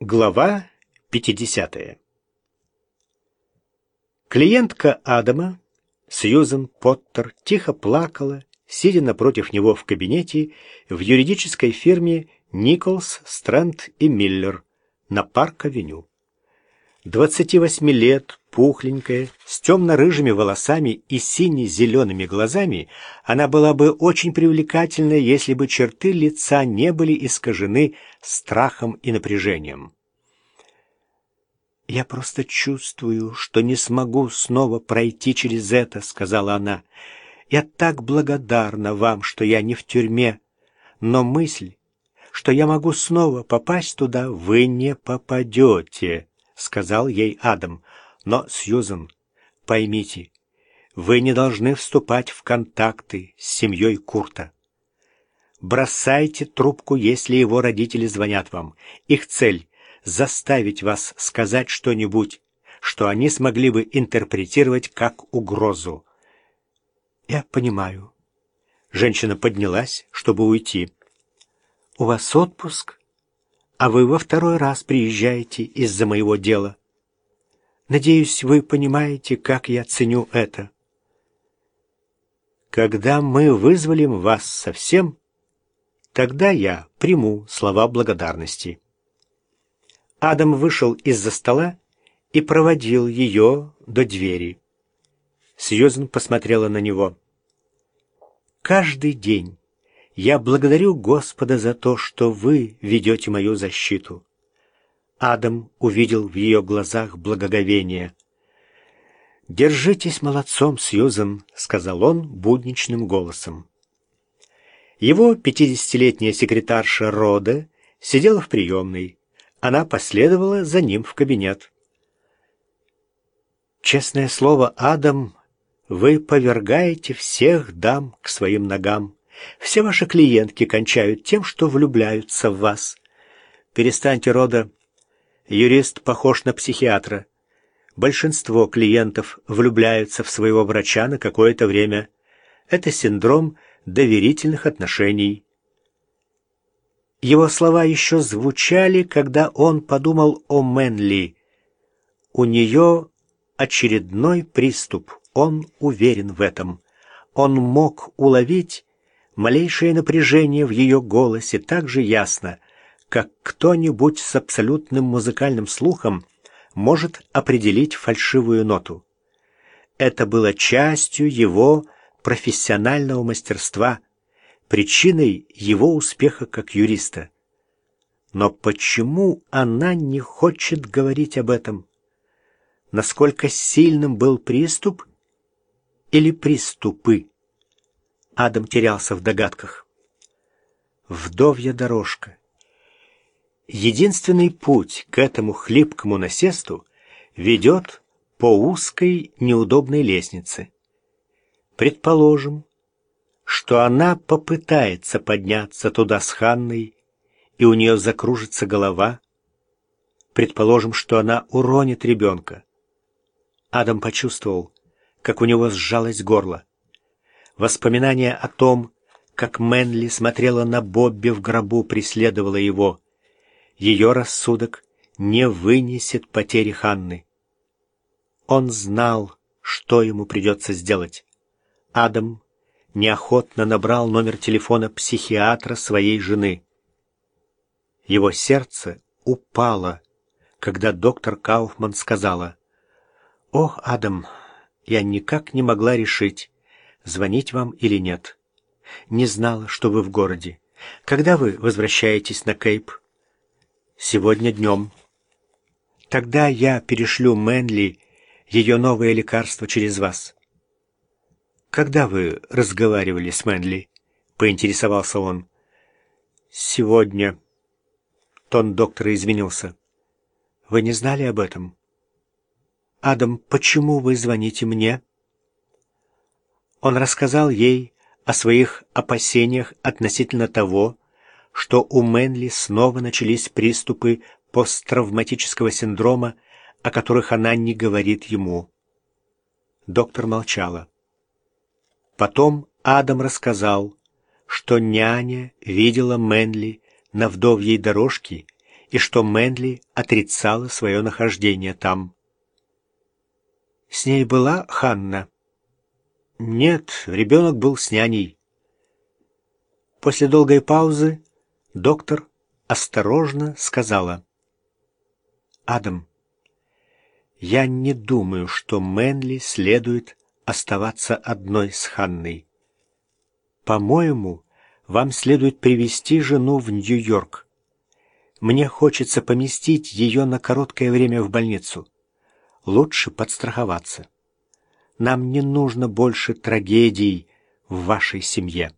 Глава 50. Клиентка Адама, Сьюзен Поттер, тихо плакала, сидя напротив него в кабинете в юридической фирме Николс, Стрэнд и Миллер на Парк-авеню. 28 лет, пухленькая, с темно-рыжими волосами и сине-зелеными глазами, она была бы очень привлекательна, если бы черты лица не были искажены страхом и напряжением. «Я просто чувствую, что не смогу снова пройти через это», — сказала она. «Я так благодарна вам, что я не в тюрьме, но мысль, что я могу снова попасть туда, вы не попадете» сказал ей Адам. Но, Сьюзен, поймите, вы не должны вступать в контакты с семьей Курта. Бросайте трубку, если его родители звонят вам. Их цель — заставить вас сказать что-нибудь, что они смогли бы интерпретировать как угрозу. Я понимаю. Женщина поднялась, чтобы уйти. У вас отпуск? а вы во второй раз приезжаете из-за моего дела. Надеюсь, вы понимаете, как я ценю это. Когда мы вызволим вас совсем, тогда я приму слова благодарности. Адам вышел из-за стола и проводил ее до двери. Сьюзен посмотрела на него. Каждый день я благодарю Господа за то, что вы ведете мою защиту. Адам увидел в ее глазах благоговение. «Держитесь молодцом, Сьюзен», — сказал он будничным голосом. Его пятидесятилетняя секретарша Рода сидела в приемной. Она последовала за ним в кабинет. «Честное слово, Адам, вы повергаете всех дам к своим ногам», все ваши клиентки кончают тем, что влюбляются в вас. Перестаньте, Рода. Юрист похож на психиатра. Большинство клиентов влюбляются в своего врача на какое-то время. Это синдром доверительных отношений. Его слова еще звучали, когда он подумал о Мэнли. У нее очередной приступ, он уверен в этом. Он мог уловить малейшее напряжение в ее голосе так же ясно, как кто-нибудь с абсолютным музыкальным слухом может определить фальшивую ноту. Это было частью его профессионального мастерства, причиной его успеха как юриста. Но почему она не хочет говорить об этом? Насколько сильным был приступ или приступы? Адам терялся в догадках. Вдовья дорожка. Единственный путь к этому хлипкому насесту ведет по узкой неудобной лестнице. Предположим, что она попытается подняться туда с Ханной, и у нее закружится голова. Предположим, что она уронит ребенка. Адам почувствовал, как у него сжалось горло. Воспоминание о том, как Мэнли смотрела на Бобби в гробу, преследовало его. Ее рассудок не вынесет потери Ханны. Он знал, что ему придется сделать. Адам неохотно набрал номер телефона психиатра своей жены. Его сердце упало, когда доктор Кауфман сказала, «Ох, Адам, я никак не могла решить, звонить вам или нет. Не знала, что вы в городе. Когда вы возвращаетесь на Кейп? Сегодня днем. Тогда я перешлю Мэнли ее новое лекарство через вас. Когда вы разговаривали с Мэнли? Поинтересовался он. Сегодня. Тон доктора изменился. Вы не знали об этом? Адам, почему вы звоните мне? Он рассказал ей о своих опасениях относительно того, что у Мэнли снова начались приступы посттравматического синдрома, о которых она не говорит ему. Доктор молчала. Потом Адам рассказал, что няня видела Мэнли на вдовьей дорожке и что Мэнли отрицала свое нахождение там. С ней была Ханна? Нет, ребенок был с няней. После долгой паузы доктор осторожно сказала. «Адам, я не думаю, что Мэнли следует оставаться одной с Ханной. По-моему, вам следует привести жену в Нью-Йорк. Мне хочется поместить ее на короткое время в больницу. Лучше подстраховаться. Нам не нужно больше трагедий в вашей семье.